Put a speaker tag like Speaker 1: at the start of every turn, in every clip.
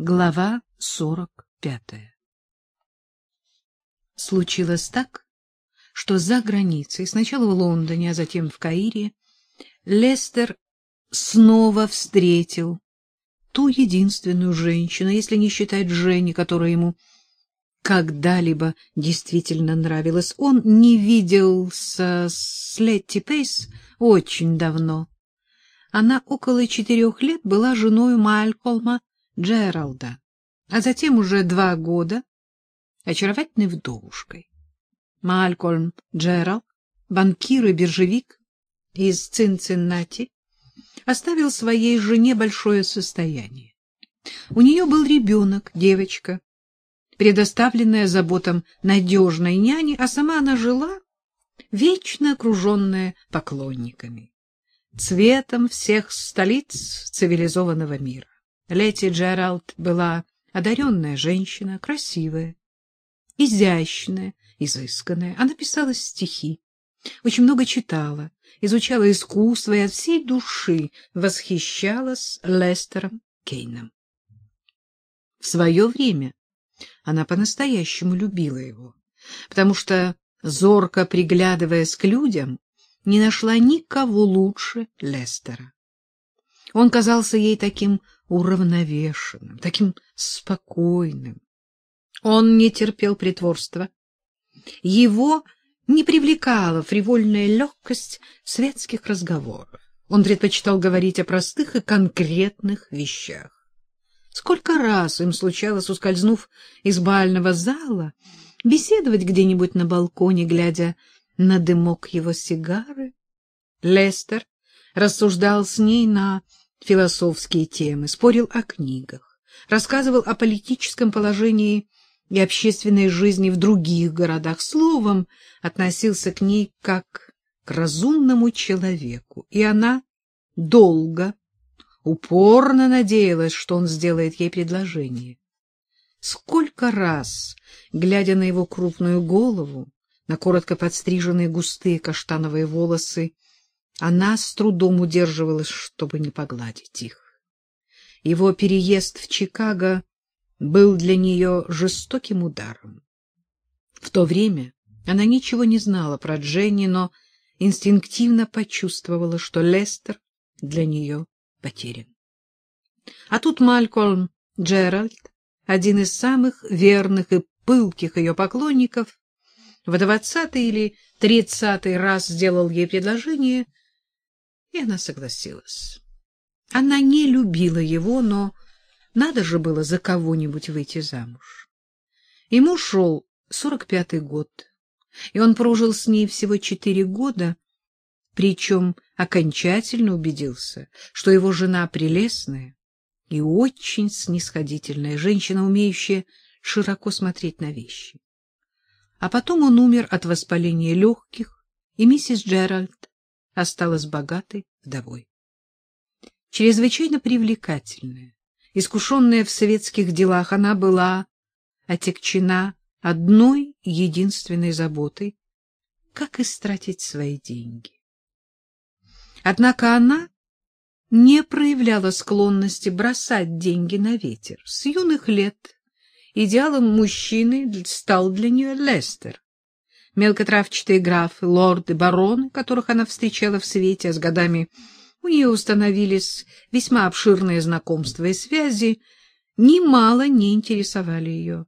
Speaker 1: Глава сорок пятая Случилось так, что за границей, сначала в Лондоне, а затем в Каире, Лестер снова встретил ту единственную женщину, если не считать Жени, которая ему когда-либо действительно нравилась. Он не виделся с Летти Пейс очень давно. Она около четырех лет была женой Малькольма Джералда, а затем уже два года очаровательной вдовушкой. Малькольм Джералд, банкир и биржевик из Цинциннати, оставил своей жене большое состояние. У нее был ребенок, девочка, предоставленная заботам надежной няни, а сама она жила, вечно окруженная поклонниками, цветом всех столиц цивилизованного мира. Лети Джеральд была одаренная женщина, красивая, изящная, изысканная. Она писала стихи, очень много читала, изучала искусство и от всей души восхищалась Лестером Кейном. В свое время она по-настоящему любила его, потому что, зорко приглядываясь к людям, не нашла никого лучше Лестера. Он казался ей таким уравновешенным, таким спокойным. Он не терпел притворства. Его не привлекала фривольная легкость светских разговоров. Он предпочитал говорить о простых и конкретных вещах. Сколько раз им случалось, ускользнув из бального зала, беседовать где-нибудь на балконе, глядя на дымок его сигары? Лестер рассуждал с ней на философские темы, спорил о книгах, рассказывал о политическом положении и общественной жизни в других городах, словом, относился к ней как к разумному человеку, и она долго, упорно надеялась, что он сделает ей предложение. Сколько раз, глядя на его крупную голову, на коротко подстриженные густые каштановые волосы, она с трудом удерживалась, чтобы не погладить их. Его переезд в Чикаго был для нее жестоким ударом. В то время она ничего не знала про Дженни, но инстинктивно почувствовала, что Лестер для нее потерян. А тут Малькольм Джеральд, один из самых верных и пылких ее поклонников, в двадцатый или тридцатый раз сделал ей предложение — и она согласилась. Она не любила его, но надо же было за кого-нибудь выйти замуж. Ему шел сорок пятый год, и он прожил с ней всего четыре года, причем окончательно убедился, что его жена прелестная и очень снисходительная женщина, умеющая широко смотреть на вещи. А потом он умер от воспаления легких, и миссис Джеральд осталась богатой вдовой. Чрезвычайно привлекательная, искушенная в советских делах, она была отягчена одной единственной заботой — как истратить свои деньги. Однако она не проявляла склонности бросать деньги на ветер. С юных лет идеалом мужчины стал для нее Лестер, мелкотравчатые графы, лорды, бароны, которых она встречала в свете, а с годами у нее установились весьма обширные знакомства и связи, немало не интересовали ее.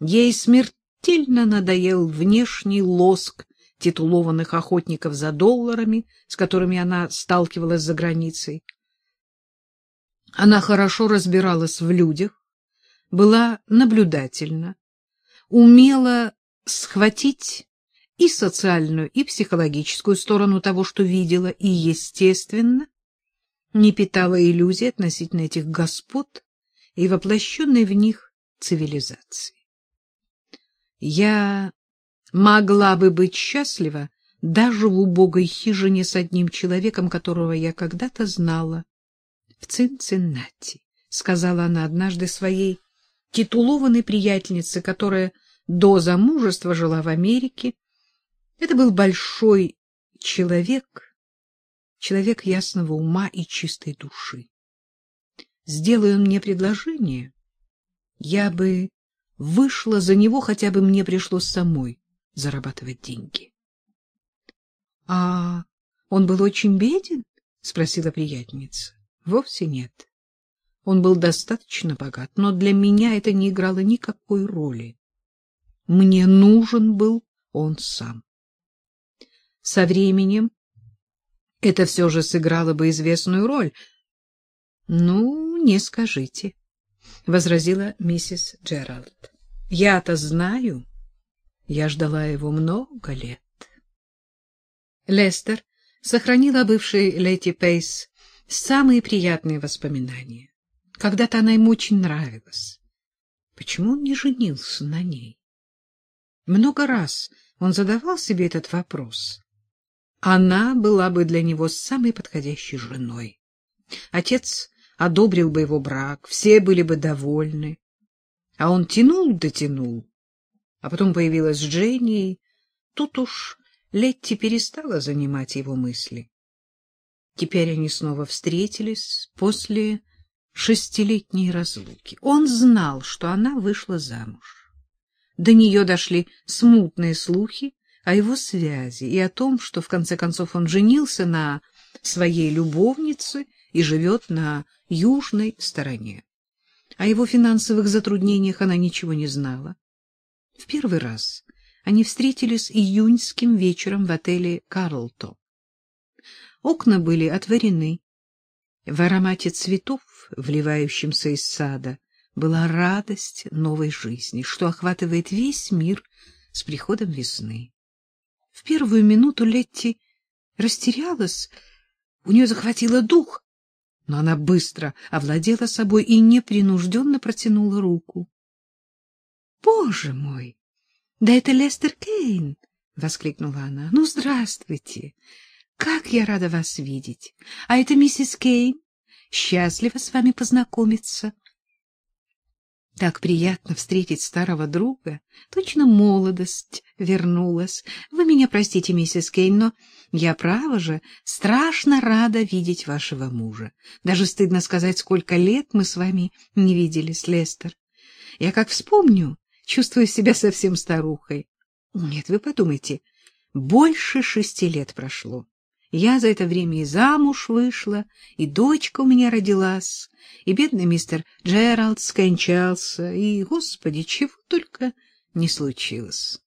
Speaker 1: Ей смертельно надоел внешний лоск титулованных охотников за долларами, с которыми она сталкивалась за границей. Она хорошо разбиралась в людях, была наблюдательна, умела схватить и социальную, и психологическую сторону того, что видела, и, естественно, не питала иллюзий относительно этих господ и воплощенной в них цивилизации. Я могла бы быть счастлива даже в убогой хижине с одним человеком, которого я когда-то знала в Цинциннати, сказала она однажды своей титулованной приятельнице, которая до замужества жила в Америке это был большой человек, человек ясного ума и чистой души. Сделай он мне предложение, Я бы вышла за него, хотя бы мне пришлось самой зарабатывать деньги. — А он был очень беден? — спросила приятельница. — Вовсе нет. Он был достаточно богат, но для меня это не играло никакой роли. Мне нужен был он сам. Со временем это все же сыграло бы известную роль. — Ну, не скажите, — возразила миссис Джеральд. — Я-то знаю. Я ждала его много лет. Лестер сохранил о бывшей Лети Пейс самые приятные воспоминания. Когда-то она ему очень нравилась. Почему он не женился на ней? Много раз он задавал себе этот вопрос. Она была бы для него самой подходящей женой. Отец одобрил бы его брак, все были бы довольны. А он тянул дотянул. А потом появилась Дженни, и тут уж Летти перестала занимать его мысли. Теперь они снова встретились после шестилетней разлуки. Он знал, что она вышла замуж. До нее дошли смутные слухи о его связи и о том, что в конце концов он женился на своей любовнице и живет на южной стороне. О его финансовых затруднениях она ничего не знала. В первый раз они встретились июньским вечером в отеле «Карлто». Окна были отворены. В аромате цветов, вливающемся из сада, была радость новой жизни, что охватывает весь мир с приходом весны. В первую минуту Летти растерялась, у нее захватило дух, но она быстро овладела собой и непринужденно протянула руку. — Боже мой! Да это Лестер Кейн! — воскликнула она. — Ну, здравствуйте! Как я рада вас видеть! А это миссис Кейн. Счастлива с вами познакомиться. Так приятно встретить старого друга. Точно молодость вернулась. Вы меня простите, миссис Кейн, но я, право же, страшно рада видеть вашего мужа. Даже стыдно сказать, сколько лет мы с вами не виделись, Лестер. Я как вспомню, чувствую себя совсем старухой. Нет, вы подумайте, больше шести лет прошло. Я за это время и замуж вышла, и дочка у меня родилась, и бедный мистер Джеральд скончался, и, господи, чего только не случилось.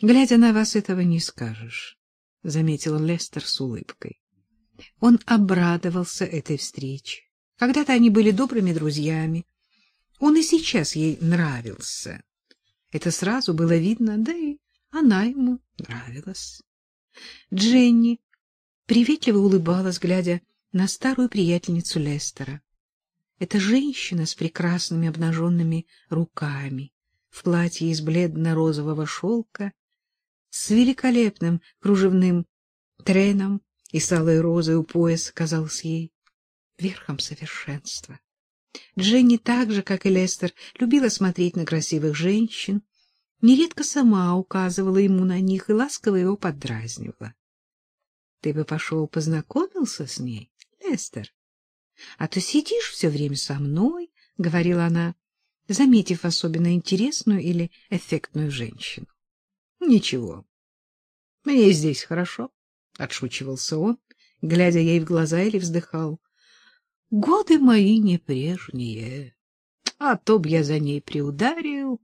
Speaker 1: Глядя на вас, этого не скажешь, — заметил Лестер с улыбкой. Он обрадовался этой встрече. Когда-то они были добрыми друзьями. Он и сейчас ей нравился. Это сразу было видно, да и она ему нравилась. Дженни приветливо улыбалась, глядя на старую приятельницу Лестера. Эта женщина с прекрасными обнаженными руками, в платье из бледно-розового шелка, с великолепным кружевным треном и с алой розой у пояса казалась ей верхом совершенства. Дженни так же, как и Лестер, любила смотреть на красивых женщин, нередко сама указывала ему на них и ласково его поддразнивала. — Ты бы пошел познакомился с ней, Лестер? А то сидишь все время со мной, — говорила она, заметив особенно интересную или эффектную женщину. — Ничего, мне здесь хорошо, — отшучивался он, глядя ей в глаза или вздыхал. — Годы мои не прежние, а то б я за ней приударил. —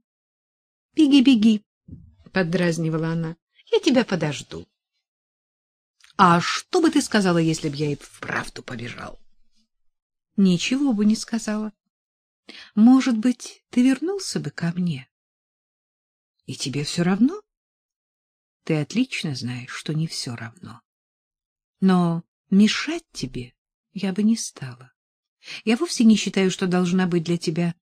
Speaker 1: Беги, беги, — поддразнивала она, — я тебя подожду. — А что бы ты сказала, если б я и вправду побежал? — Ничего бы не сказала. Может быть, ты вернулся бы ко мне? — И тебе все равно? Ты отлично знаешь, что не все равно. Но мешать тебе я бы не стала. Я вовсе не считаю, что должна быть для тебя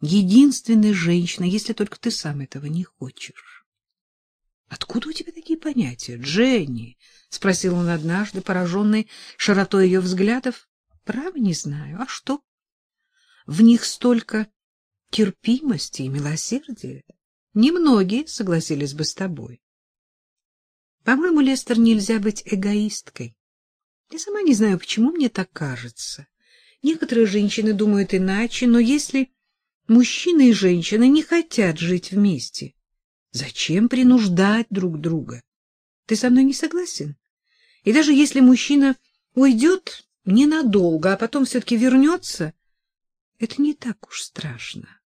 Speaker 1: единственная женщина, если только ты сам этого не хочешь. — Откуда у тебя такие понятия, Дженни? — спросил он однажды, пораженный широтой ее взглядов. — Право не знаю. А что? В них столько терпимости и милосердия. Немногие согласились бы с тобой. По-моему, Лестер, нельзя быть эгоисткой. Я сама не знаю, почему мне так кажется. Некоторые женщины думают иначе, но если Мужчина и женщина не хотят жить вместе. Зачем принуждать друг друга? Ты со мной не согласен? И даже если мужчина уйдет ненадолго, а потом все-таки вернется, это не так уж страшно.